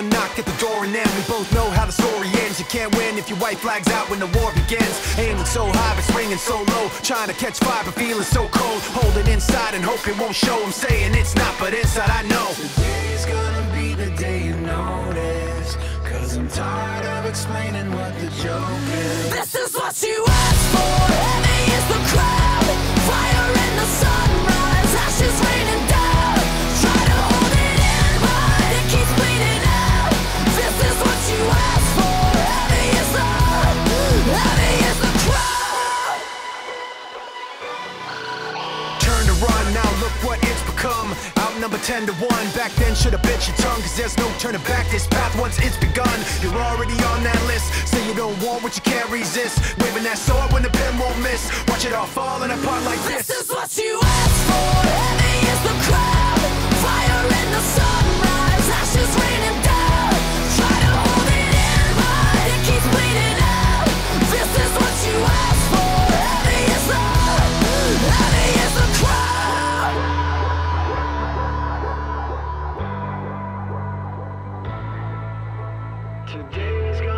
one knock at the door and then we both know how the story ends. You can't win if your white flag's out when the war begins. Aiming so high but swinging so low, trying to catch fire but feeling so cold. Hold it inside and hope it won't show. I'm saying it's not, but inside I know. Today's gonna be the day you notice. Cause I'm tired of explaining what the joke is. This run, now look what it's become. Outnumber 10 to 1. Back then, should've bit your tongue, cause there's no turning back. This path, once it's begun, you're already on that list. Say you don't want what you can't resist. Waving that sword when the pen won't miss. Watch it all falling apart like This Today's